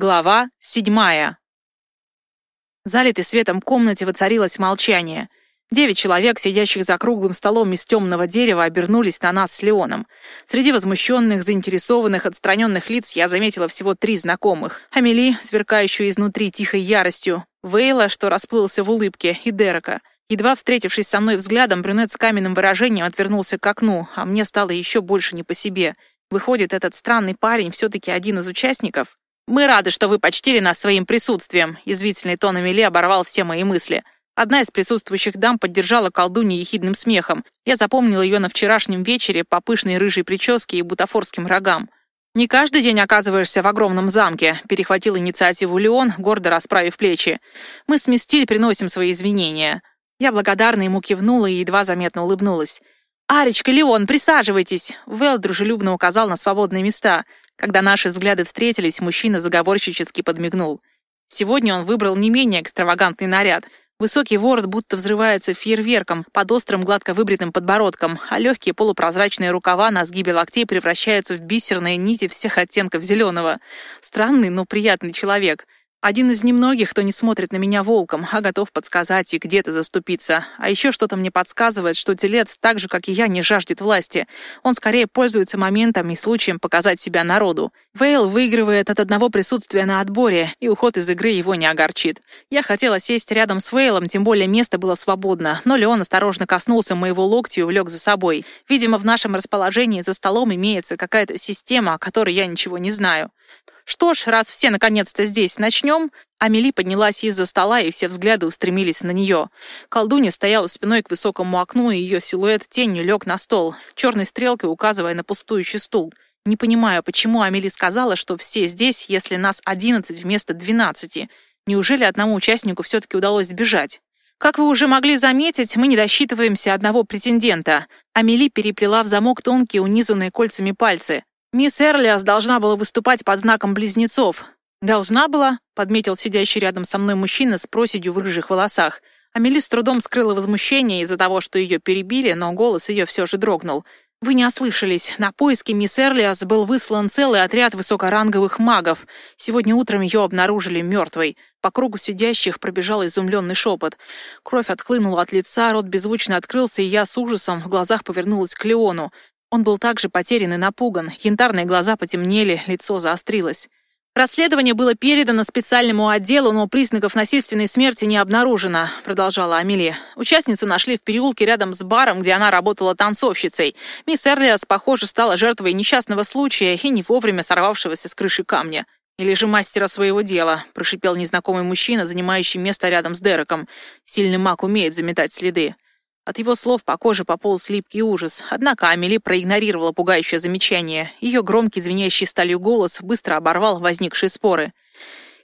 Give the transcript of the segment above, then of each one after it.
Глава седьмая. В залитой светом комнате воцарилось молчание. Девять человек, сидящих за круглым столом из темного дерева, обернулись на нас с Леоном. Среди возмущенных, заинтересованных, отстраненных лиц я заметила всего три знакомых. Амели, сверкающую изнутри тихой яростью, Вейла, что расплылся в улыбке, и Дерека. Едва встретившись со мной взглядом, брюнет с каменным выражением отвернулся к окну, а мне стало еще больше не по себе. Выходит, этот странный парень все-таки один из участников? «Мы рады, что вы почтили нас своим присутствием», — язвительный тон Амели оборвал все мои мысли. Одна из присутствующих дам поддержала колдунью ехидным смехом. Я запомнила ее на вчерашнем вечере по пышной рыжей прическе и бутафорским рогам. «Не каждый день оказываешься в огромном замке», — перехватил инициативу Леон, гордо расправив плечи. «Мы с Мистиль приносим свои извинения». Я благодарно ему кивнула и едва заметно улыбнулась. «Аречка, Леон, присаживайтесь!» Вэл дружелюбно указал на свободные места. Когда наши взгляды встретились, мужчина заговорщически подмигнул. Сегодня он выбрал не менее экстравагантный наряд. Высокий ворот будто взрывается фейерверком под острым гладко выбритым подбородком, а легкие полупрозрачные рукава на сгибе локтей превращаются в бисерные нити всех оттенков зеленого. Странный, но приятный человек — один из немногих, кто не смотрит на меня волком, а готов подсказать и где-то заступиться. А еще что-то мне подсказывает, что телец, так же, как и я, не жаждет власти. Он скорее пользуется моментом и случаем показать себя народу. Вейл выигрывает от одного присутствия на отборе, и уход из игры его не огорчит. Я хотела сесть рядом с Вейлом, тем более место было свободно, но Леон осторожно коснулся моего локтя и увлек за собой. Видимо, в нашем расположении за столом имеется какая-то система, о которой я ничего не знаю. «Что ж, раз все наконец-то здесь, начнем?» Амели поднялась из-за стола, и все взгляды устремились на нее. Колдунья стояла спиной к высокому окну, и ее силуэт тенью лег на стол, черной стрелкой указывая на пустующий стул. Не понимаю, почему Амели сказала, что все здесь, если нас одиннадцать вместо двенадцати. Неужели одному участнику все-таки удалось сбежать? Как вы уже могли заметить, мы не досчитываемся одного претендента. Амели переплела в замок тонкие, унизанные кольцами пальцы. Мисс Эрлиас должна была выступать под знаком близнецов. «Должна была», — подметил сидящий рядом со мной мужчина с проседью в рыжих волосах. Амели с трудом скрыла возмущение из-за того, что ее перебили, но голос ее все же дрогнул. «Вы не ослышались. На поиски мисс Эрлиас был выслан целый отряд высокоранговых магов. Сегодня утром ее обнаружили мертвой. По кругу сидящих пробежал изумленный шепот. Кровь отхлынула от лица, рот беззвучно открылся, и я с ужасом в глазах повернулась к Леону. Он был также потерян и напуган, янтарные глаза потемнели, лицо заострилось. «Расследование было передано специальному отделу, но признаков насильственной смерти не обнаружено», — продолжала Амелия. «Участницу нашли в переулке рядом с баром, где она работала танцовщицей. Мисс Эрлиас, похоже, стала жертвой несчастного случая и не вовремя сорвавшегося с крыши камня. «Или же мастера своего дела», — прошипел незнакомый мужчина, занимающий место рядом с Дереком. «Сильный маг умеет заметать следы». От его слов по коже пополз липкий ужас. Однако Амели проигнорировала пугающее замечание. Ее громкий, звенящий сталью голос быстро оборвал возникшие споры.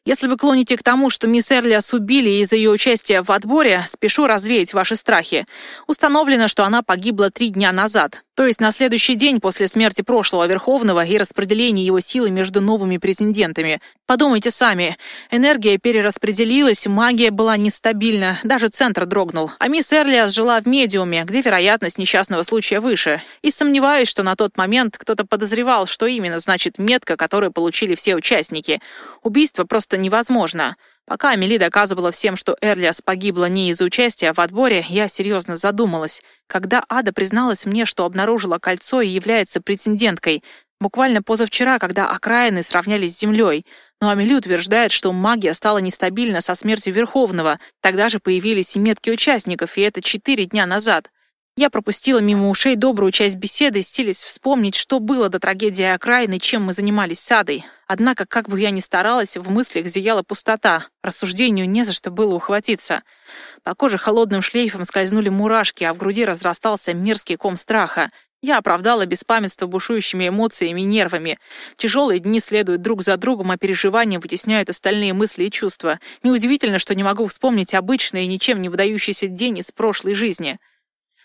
Если вы клоните к тому, что мисс Эрлиас убили из-за ее участия в отборе, спешу развеять ваши страхи. Установлено, что она погибла три дня назад, то есть на следующий день после смерти прошлого Верховного и распределения его силы между новыми претендентами. Подумайте сами. Энергия перераспределилась, магия была нестабильна, даже центр дрогнул. А мисс Эрлиас жила в медиуме, где вероятность несчастного случая выше. И сомневаюсь, что на тот момент кто-то подозревал, что именно значит метка, которую получили все участники. Убийство просто невозможно. Пока Амели доказывала всем, что Эрлиас погибла не из-за участия в отборе, я серьезно задумалась. Когда Ада призналась мне, что обнаружила кольцо и является претенденткой, буквально позавчера, когда окраины сравнялись с землей. Но Амели утверждает, что магия стала нестабильна со смертью Верховного. Тогда же появились и метки участников, и это четыре дня назад. Я пропустила мимо ушей добрую часть беседы, силясь вспомнить, что было до трагедии окраины, чем мы занимались с Адой. Однако, как бы я ни старалась, в мыслях зияла пустота. Рассуждению не за что было ухватиться. По коже холодным шлейфом скользнули мурашки, а в груди разрастался мерзкий ком страха. Я оправдала беспамятство бушующими эмоциями и нервами. Тяжелые дни следуют друг за другом, а переживания вытесняют остальные мысли и чувства. Неудивительно, что не могу вспомнить обычный и ничем не выдающийся день из прошлой жизни.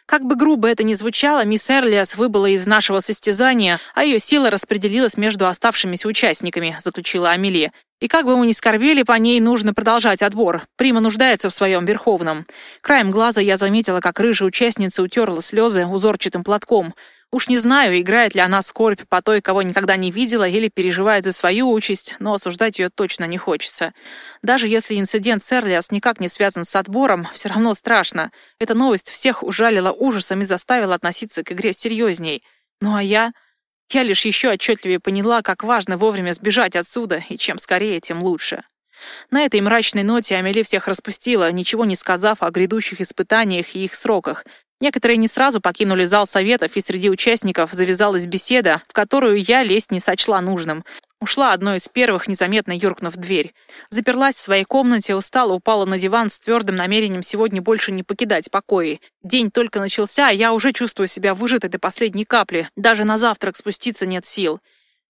Как бы грубо это ни звучало, мисс Эрлиас выбыла из нашего состязания, а ее сила распределилась между оставшимися участниками, заключила Амелия. И как бы мы ни скорбели, по ней нужно продолжать отбор. Прима нуждается в своем верховном. Краем глаза я заметила, как рыжая участница утерла слезы узорчатым платком. Уж не знаю, играет ли она скорбь по той, кого никогда не видела, или переживает за свою участь, но осуждать ее точно не хочется. Даже если инцидент с Эрлиас никак не связан с отбором, все равно страшно. Эта новость всех ужалила ужасом и заставила относиться к игре серьезней. Ну а я... Я лишь еще отчетливее поняла, как важно вовремя сбежать отсюда, и чем скорее, тем лучше. На этой мрачной ноте Амели всех распустила, ничего не сказав о грядущих испытаниях и их сроках, Некоторые не сразу покинули зал советов, и среди участников завязалась беседа, в которую я лезть не сочла нужным. Ушла одной из первых, незаметно юркнув в дверь. Заперлась в своей комнате, устала, упала на диван с твердым намерением сегодня больше не покидать покои. День только начался, а я уже чувствую себя выжатой до последней капли. Даже на завтрак спуститься нет сил.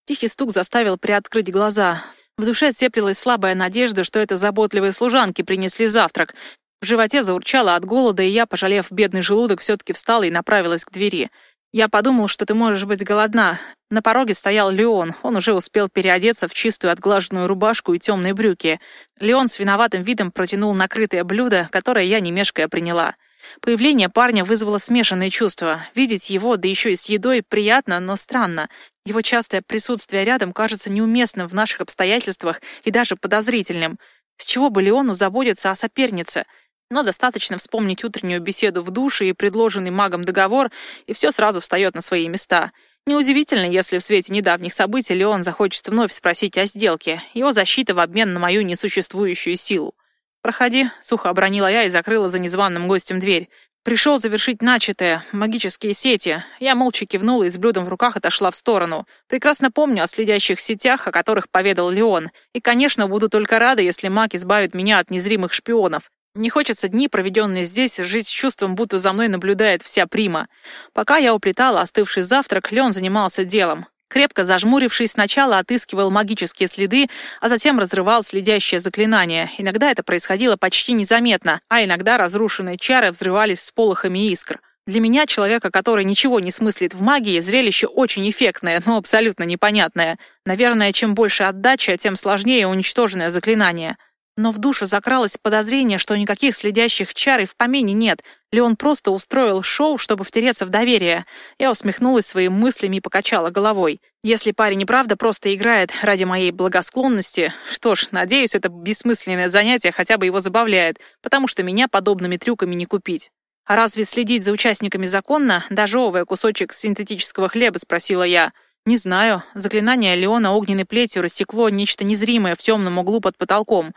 Тихий стук заставил приоткрыть глаза. В душе теплилась слабая надежда, что это заботливые служанки принесли завтрак. В животе заурчало от голода, и я, пожалев бедный желудок, все-таки встала и направилась к двери. Я подумал, что ты можешь быть голодна. На пороге стоял Леон. Он уже успел переодеться в чистую отглаженную рубашку и темные брюки. Леон с виноватым видом протянул накрытое блюдо, которое я, не мешкая, приняла. Появление парня вызвало смешанные чувства. Видеть его, да еще и с едой, приятно, но странно. Его частое присутствие рядом кажется неуместным в наших обстоятельствах и даже подозрительным. С чего бы Леону заботиться о сопернице? Но достаточно вспомнить утреннюю беседу в душе и предложенный магом договор, и все сразу встает на свои места. Неудивительно, если в свете недавних событий Леон захочет вновь спросить о сделке, его защита в обмен на мою несуществующую силу. «Проходи», — сухо обронила я и закрыла за незваным гостем дверь. Пришел завершить начатое, магические сети. Я молча кивнула и с блюдом в руках отошла в сторону. Прекрасно помню о следящих сетях, о которых поведал Леон. И, конечно, буду только рада, если маг избавит меня от незримых шпионов. Не хочется дни, проведенные здесь, жить с чувством, будто за мной наблюдает вся прима. Пока я уплетала остывший завтрак, Леон занимался делом. Крепко зажмурившись, сначала отыскивал магические следы, а затем разрывал следящее заклинание. Иногда это происходило почти незаметно, а иногда разрушенные чары взрывались всполохами искр. Для меня, человека, который ничего не смыслит в магии, зрелище очень эффектное, но абсолютно непонятное. Наверное, чем больше отдача, тем сложнее уничтоженное заклинание. Но в душу закралось подозрение, что никаких следящих чар и в помине нет. Леон просто устроил шоу, чтобы втереться в доверие. Я усмехнулась своими мыслями и покачала головой. Если парень и правда просто играет ради моей благосклонности, что ж, надеюсь, это бессмысленное занятие хотя бы его забавляет, потому что меня подобными трюками не купить. «А разве следить за участниками законно, дожевывая кусочек синтетического хлеба?» — спросила я. «Не знаю. Заклинание Леона огненной плетью рассекло нечто незримое в темном углу под потолком.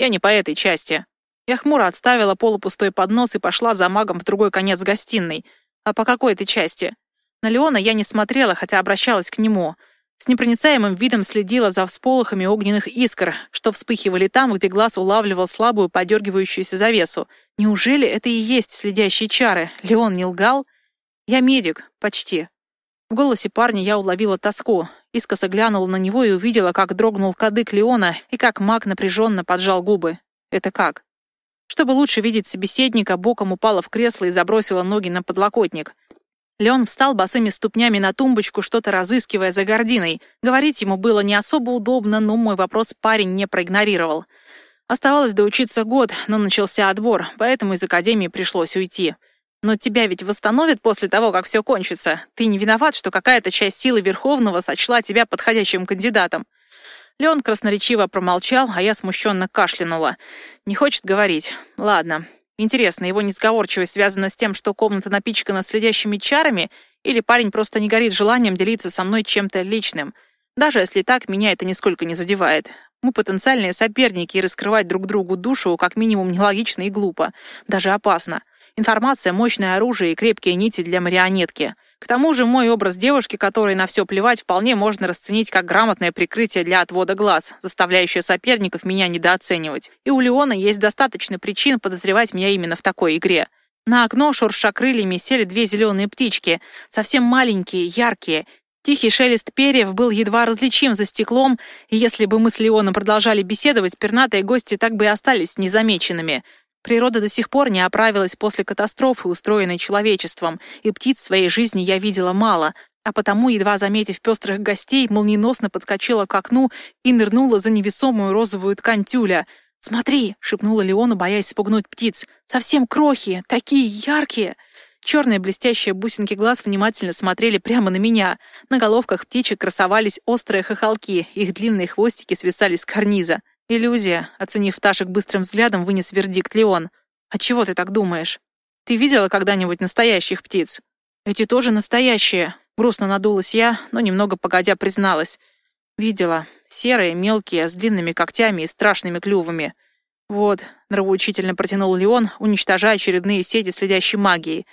Я не по этой части. Я хмуро отставила полупустой поднос и пошла за магом в другой конец гостиной. А по какой этой части? На Леона я не смотрела, хотя обращалась к нему. С непроницаемым видом следила за всполохами огненных искр, что вспыхивали там, где глаз улавливал слабую подергивающуюся завесу. Неужели это и есть следящие чары? Леон не лгал? Я медик, почти. В голосе парня я уловила тоску. Искоса глянула на него и увидела, как дрогнул кадык Леона и как маг напряженно поджал губы. Это как? Чтобы лучше видеть собеседника, боком упала в кресло и забросила ноги на подлокотник. Леон встал босыми ступнями на тумбочку, что-то разыскивая за гординой. Говорить ему было не особо удобно, но мой вопрос парень не проигнорировал. Оставалось доучиться год, но начался отбор, поэтому из академии пришлось уйти. Но тебя ведь восстановят после того, как все кончится. Ты не виноват, что какая-то часть силы Верховного сочла тебя подходящим кандидатом. Леон красноречиво промолчал, а я смущенно кашлянула. Не хочет говорить. Ладно. Интересно, его несговорчивость связана с тем, что комната напичкана следящими чарами, или парень просто не горит желанием делиться со мной чем-то личным? Даже если так, меня это нисколько не задевает. Мы потенциальные соперники, и раскрывать друг другу душу как минимум нелогично и глупо. Даже опасно. Информация, мощное оружие и крепкие нити для марионетки. К тому же мой образ девушки, которой на все плевать, вполне можно расценить как грамотное прикрытие для отвода глаз, заставляющее соперников меня недооценивать. И у Леона есть достаточно причин подозревать меня именно в такой игре. На окно, шурша крыльями, сели две зеленые птички, совсем маленькие, яркие. Тихий шелест перьев был едва различим за стеклом, и если бы мы с Леоном продолжали беседовать, пернатые гости так бы и остались незамеченными. Природа до сих пор не оправилась после катастрофы, устроенной человечеством, и птиц своей жизни я видела мало, а потому, едва заметив пестрых гостей, молниеносно подскочила к окну и нырнула за невесомую розовую ткань тюля. «Смотри!» — шепнула Леону, боясь спугнуть птиц. «Совсем крохи! Такие яркие!» Черные блестящие бусинки глаз внимательно смотрели прямо на меня. На головках птичек красовались острые хохолки, их длинные хвостики свисали с карниза. «Иллюзия», — оценив пташек быстрым взглядом, вынес вердикт Леон. «А чего ты так думаешь? Ты видела когда-нибудь настоящих птиц?» «Эти тоже настоящие», — грустно надулась я, но немного погодя призналась. «Видела. Серые, мелкие, с длинными когтями и страшными клювами. Вот, нравоучительно протянул Леон, уничтожая очередные сети следящей магии.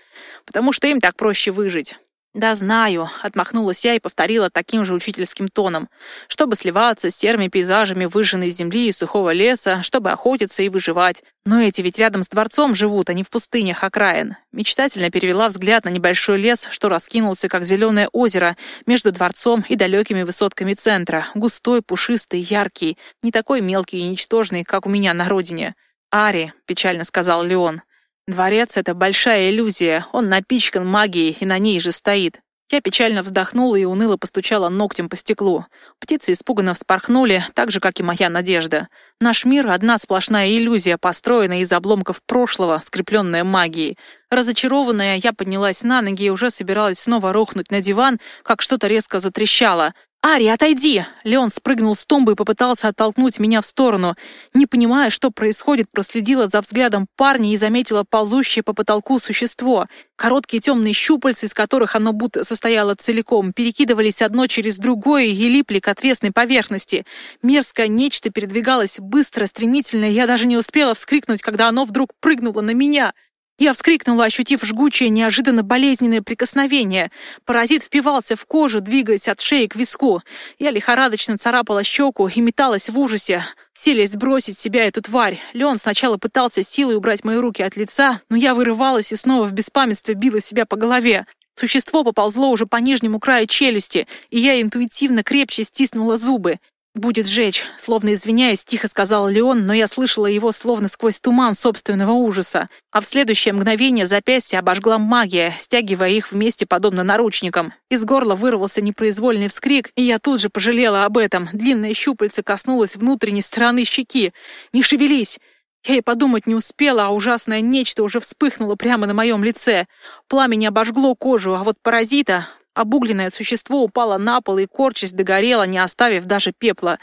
Потому что им так проще выжить. «Да знаю», — отмахнулась я и повторила таким же учительским тоном. «Чтобы сливаться с серыми пейзажами выжженной земли и сухого леса, чтобы охотиться и выживать. Но эти ведь рядом с дворцом живут, а не в пустынях окраин». Мечтательно перевела взгляд на небольшой лес, что раскинулся, как зеленое озеро, между дворцом и далекими высотками центра. Густой, пушистый, яркий, не такой мелкий и ничтожный, как у меня на родине. «Ари», — печально сказал Леон, Дворец — это большая иллюзия, он напичкан магией и на ней же стоит. Я печально вздохнула и уныло постучала ногтем по стеклу. Птицы испуганно вспорхнули, так же, как и моя надежда. Наш мир — одна сплошная иллюзия, построенная из обломков прошлого, скрепленная магией. Разочарованная, я поднялась на ноги и уже собиралась снова рухнуть на диван, как что-то резко затрещало. «Ари, отойди!» Леон спрыгнул с тумбы и попытался оттолкнуть меня в сторону. Не понимая, что происходит, проследила за взглядом парня и заметила ползущее по потолку существо. Короткие темные щупальца, из которых оно будто состояло целиком, перекидывались одно через другое и липли к отвесной поверхности. Мерзкое нечто передвигалось быстро, стремительно, и я даже не успела вскрикнуть, когда оно вдруг прыгнуло на меня. Я вскрикнула, ощутив жгучее, неожиданно болезненное прикосновение. Паразит впивался в кожу, двигаясь от шеи к виску. Я лихорадочно царапала щеку и металась в ужасе, силясь сбросить с себя эту тварь. Леон сначала пытался силой убрать мои руки от лица, но я вырывалась и снова в беспамятстве била себя по голове. Существо поползло уже по нижнему краю челюсти, и я интуитивно крепче стиснула зубы. «Будет жечь», — словно извиняясь, тихо сказал Леон, но я слышала его словно сквозь туман собственного ужаса. А в следующее мгновение запястье обожгла магия, стягивая их вместе подобно наручникам. Из горла вырвался непроизвольный вскрик, и я тут же пожалела об этом. Длинное щупальце коснулось внутренней стороны щеки. «Не шевелись!» Я и подумать не успела, а ужасное нечто уже вспыхнуло прямо на моем лице. Пламя не обожгло кожу, а вот паразита Обугленное существо упало на пол и, корчась, догорело, не оставив даже пепла.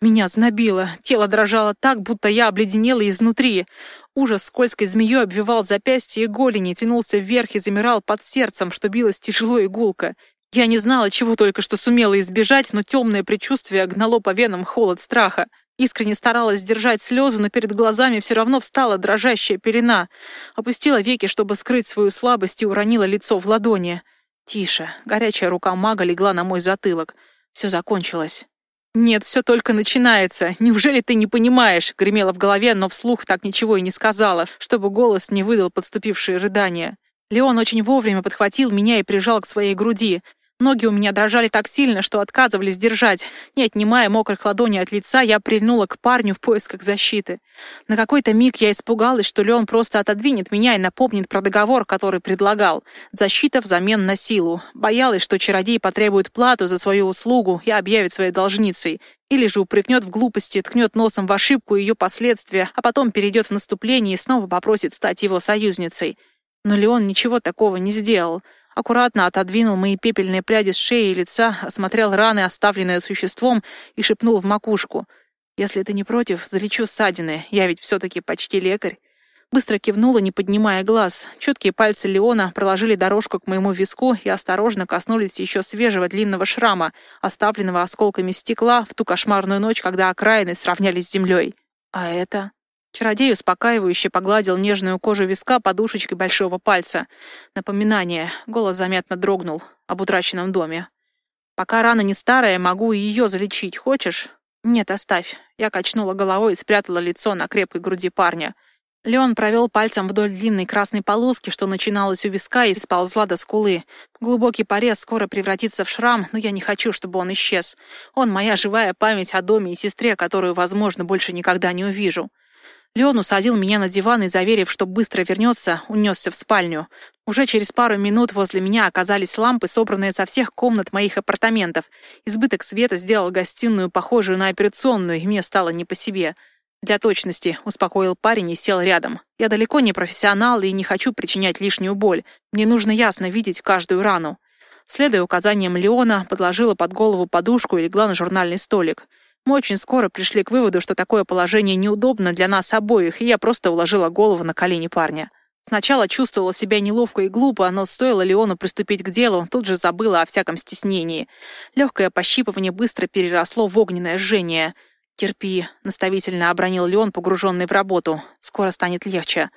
Меня знобило, тело дрожало так, будто я обледенела изнутри. Ужас скользкой змеей обвивал запястье и голени, тянулся вверх и замирал под сердцем, что билось тяжело и. Я не знала, чего только что сумела избежать, но темное предчувствие гнало по венам холод страха. Искренне старалась сдержать слезы, но перед глазами все равно встала дрожащая пелена. Опустила веки, чтобы скрыть свою слабость, и уронила лицо в ладони. Тише. Горячая рука мага легла на мой затылок. Все закончилось. «Нет, все только начинается. Неужели ты не понимаешь?» — гремело в голове, но вслух так ничего и не сказала, чтобы голос не выдал подступившие рыдания. Леон очень вовремя подхватил меня и прижал к своей груди. Ноги у меня дрожали так сильно, что отказывались держать. Не отнимая мокрых ладоней от лица, я прильнула к парню в поисках защиты. На какой-то миг я испугалась, что Леон просто отодвинет меня и напомнит про договор, который предлагал. Защита взамен на силу. Боялась, что чародей потребует плату за свою услугу и объявит своей должницей. Или же упрекнет в глупости, ткнет носом в ошибку и ее последствия, а потом перейдет в наступление и снова попросит стать его союзницей. Но Леон ничего такого не сделал. Аккуратно отодвинул мои пепельные пряди с шеи и лица, осмотрел раны, оставленные существом, и шепнул в макушку. «Если ты не против, залечу ссадины. Я ведь все-таки почти лекарь». Быстро кивнула, не поднимая глаз. Чуткие пальцы Леона проложили дорожку к моему виску и осторожно коснулись еще свежего длинного шрама, оставленного осколками стекла в ту кошмарную ночь, когда окраины сравнялись с землей. «А это?» Чародей успокаивающе погладил нежную кожу виска подушечкой большого пальца. Напоминание. Голос заметно дрогнул об утраченном доме. «Пока рана не старая, могу и ее залечить. Хочешь?» «Нет, оставь». Я качнула головой и спрятала лицо на крепкой груди парня. Леон провел пальцем вдоль длинной красной полоски, что начиналась у виска и сползла до скулы. Глубокий порез скоро превратится в шрам, но я не хочу, чтобы он исчез. Он моя живая память о доме и сестре, которую, возможно, больше никогда не увижу. Леон усадил меня на диван и, заверив, что быстро вернется, унесся в спальню. Уже через пару минут возле меня оказались лампы, собранные со всех комнат моих апартаментов. Избыток света сделал гостиную похожую на операционную, и мне стало не по себе. «Для точности», — успокоил парень и сел рядом. «Я далеко не профессионал и не хочу причинять лишнюю боль. Мне нужно ясно видеть каждую рану». Следуя указаниям Леона, подложила под голову подушку и легла на журнальный столик. Мы очень скоро пришли к выводу, что такое положение неудобно для нас обоих, и я просто уложила голову на колени парня. Сначала чувствовала себя неловко и глупо, но стоило Леону приступить к делу, тут же забыла о всяком стеснении. Легкое пощипывание быстро переросло в огненное жжение — «Терпи», — наставительно обронил Леон, погруженный в работу. «Скоро станет легче».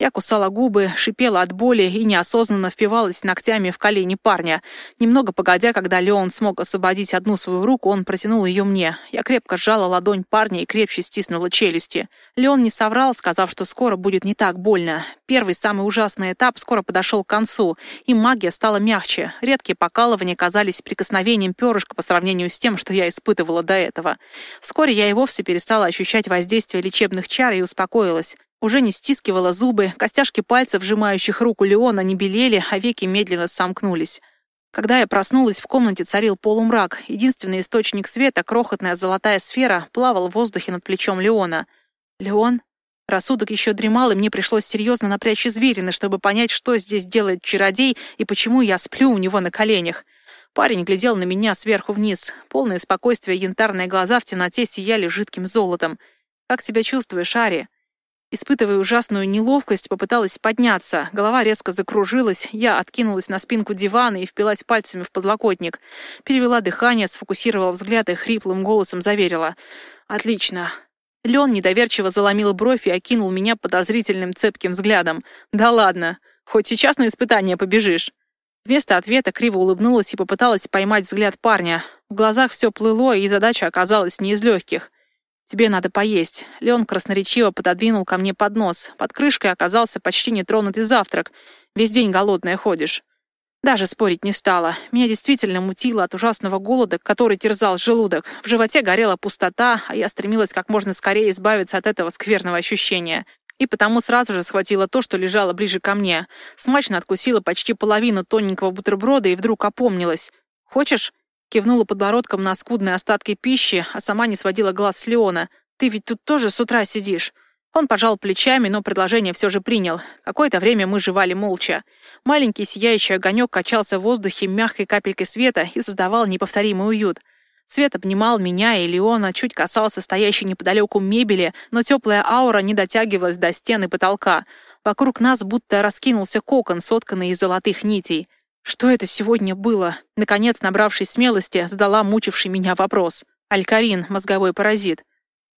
Я кусала губы, шипела от боли и неосознанно впивалась ногтями в колени парня. Немного погодя, когда Леон смог освободить одну свою руку, он протянул ее мне. Я крепко сжала ладонь парня и крепче стиснула челюсти. Леон не соврал, сказав, что скоро будет не так больно. Первый, самый ужасный этап скоро подошел к концу, и магия стала мягче. Редкие покалывания казались прикосновением перышка по сравнению с тем, что я испытывала до этого. Вскоре я и вовсе перестала ощущать воздействие лечебных чар и успокоилась. Уже не стискивала зубы, костяшки пальцев, сжимающих руку Леона, не белели, а веки медленно сомкнулись. Когда я проснулась, в комнате царил полумрак. Единственный источник света, крохотная золотая сфера, плавал в воздухе над плечом Леона. «Леон?» Рассудок еще дремал, и мне пришлось серьезно напрячь извилины, чтобы понять, что здесь делает чародей и почему я сплю у него на коленях. Парень глядел на меня сверху вниз. Полное спокойствие янтарные глаза в темноте сияли жидким золотом. «Как себя чувствуешь, Ари?» Испытывая ужасную неловкость, попыталась подняться. Голова резко закружилась, я откинулась на спинку дивана и впилась пальцами в подлокотник. Перевела дыхание, сфокусировала взгляд и хриплым голосом заверила. «Отлично». Лен недоверчиво заломил бровь и окинул меня подозрительным цепким взглядом. «Да ладно, хоть сейчас на испытание побежишь». Вместо ответа криво улыбнулась и попыталась поймать взгляд парня. В глазах все плыло, и задача оказалась не из легких. «Тебе надо поесть». Леон красноречиво пододвинул ко мне поднос. Под крышкой оказался почти нетронутый завтрак. Весь день голодная ходишь. Даже спорить не стала. Меня действительно мутило от ужасного голода, который терзал желудок. В животе горела пустота, а я стремилась как можно скорее избавиться от этого скверного ощущения. И потому сразу же схватила то, что лежало ближе ко мне. Смачно откусила почти половину тоненького бутерброда и вдруг опомнилась. «Хочешь?» Кивнула подбородком на скудные остатки пищи, а сама не сводила глаз с Леона. «Ты ведь тут тоже с утра сидишь». Он пожал плечами, но предложение все же принял. Какое-то время мы жевали молча. Маленький сияющий огонек качался в воздухе мягкой капелькой света и создавал неповторимый уют. Свет обнимал меня и Леона, чуть касался стоящей неподалеку мебели, но теплая аура не дотягивалась до стены потолка. Вокруг нас будто раскинулся кокон, сотканный из золотых нитей. Что это сегодня было? Наконец, набравшись смелости, задала мучивший меня вопрос. Алькарин, мозговой паразит.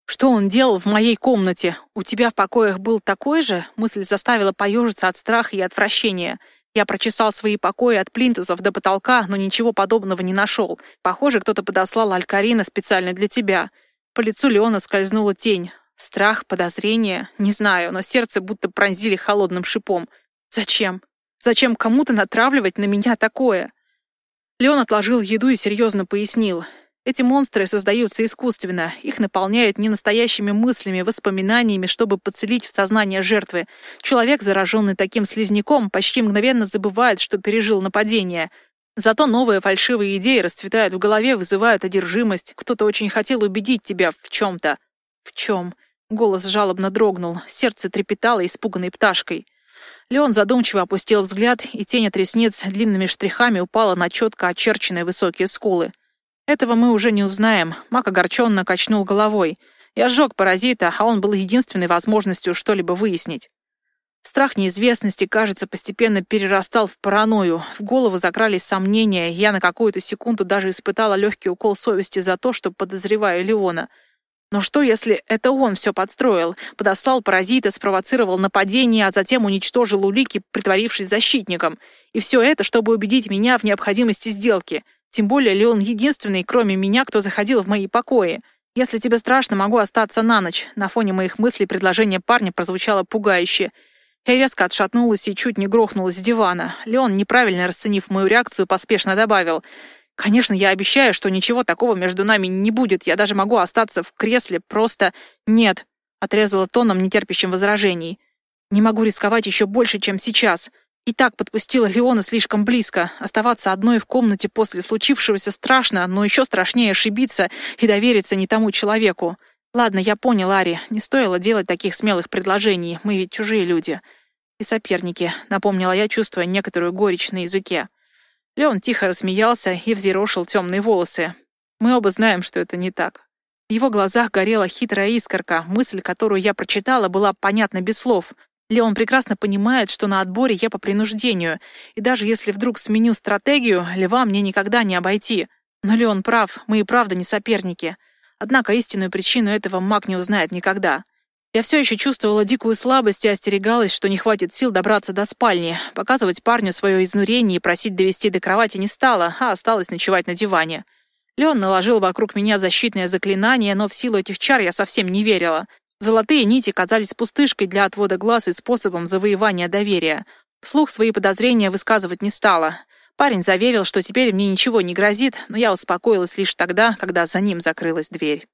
Что он делал в моей комнате? У тебя в покоях был такой же? Мысль заставила поежиться от страха и отвращения. Я прочесал свои покои от плинтусов до потолка, но ничего подобного не нашел. Похоже, кто-то подослал Алькарина специально для тебя. По лицу Леона скользнула тень. Страх, подозрение, не знаю, но сердце будто пронзили холодным шипом. Зачем? Зачем кому-то натравливать на меня такое? Леон отложил еду и серьезно пояснил. Эти монстры создаются искусственно. Их наполняют ненастоящими мыслями, воспоминаниями, чтобы подселить в сознание жертвы. Человек, зараженный таким слизняком, почти мгновенно забывает, что пережил нападение. Зато новые фальшивые идеи расцветают в голове, вызывают одержимость. Кто-то очень хотел убедить тебя в чем-то. В чем? Голос жалобно дрогнул. Сердце трепетало испуганной пташкой. Леон задумчиво опустил взгляд, и тень от ресниц длинными штрихами упала на четко очерченные высокие скулы. «Этого мы уже не узнаем», — Мак огорченно качнул головой. «Я сжег паразита, а он был единственной возможностью что-либо выяснить». Страх неизвестности, кажется, постепенно перерастал в паранойю. В голову закрались сомнения, я на какую-то секунду даже испытала легкий укол совести за то, что подозреваю Леона — но что, если это он все подстроил, подослал паразита, спровоцировал нападение, а затем уничтожил улики, притворившись защитником? И все это, чтобы убедить меня в необходимости сделки. Тем более ли он единственный, кроме меня, кто заходил в мои покои? Если тебе страшно, могу остаться на ночь. На фоне моих мыслей предложение парня прозвучало пугающе. Я резко отшатнулась и чуть не грохнулась с дивана. Леон, неправильно расценив мою реакцию, поспешно добавил — Конечно, я обещаю, что ничего такого между нами не будет. Я даже могу остаться в кресле, просто нет, отрезала тоном, нетерпящим возражений. Не могу рисковать еще больше, чем сейчас. И так подпустила Леона слишком близко. Оставаться одной в комнате после случившегося страшно, но еще страшнее ошибиться и довериться не тому человеку. «Ладно, я понял, Ари. Не стоило делать таких смелых предложений. Мы ведь чужие люди. И соперники», — напомнила я, чувствуя некоторую горечь на языке. Леон тихо рассмеялся и взъерошил темные волосы. Мы оба знаем, что это не так. В его глазах горела хитрая искорка. Мысль, которую я прочитала, была понятна без слов. Леон прекрасно понимает, что на отборе я по принуждению, и даже если вдруг сменю стратегию, Лева мне никогда не обойти. Но Леон прав, мы и правда не соперники. Однако истинную причину этого маг не узнает никогда. Я все еще чувствовала дикую слабость и остерегалась, что не хватит сил добраться до спальни. Показывать парню свое изнурение и просить довести до кровати не стала, а осталось ночевать на диване. Леон наложил вокруг меня защитное заклинание, но в силу этих чар я совсем не верила. Золотые нити казались пустышкой для отвода глаз и способом завоевания доверия. Вслух свои подозрения высказывать не стала. Парень заверил, что теперь мне ничего не грозит, но я успокоилась лишь тогда, когда за ним закрылась дверь.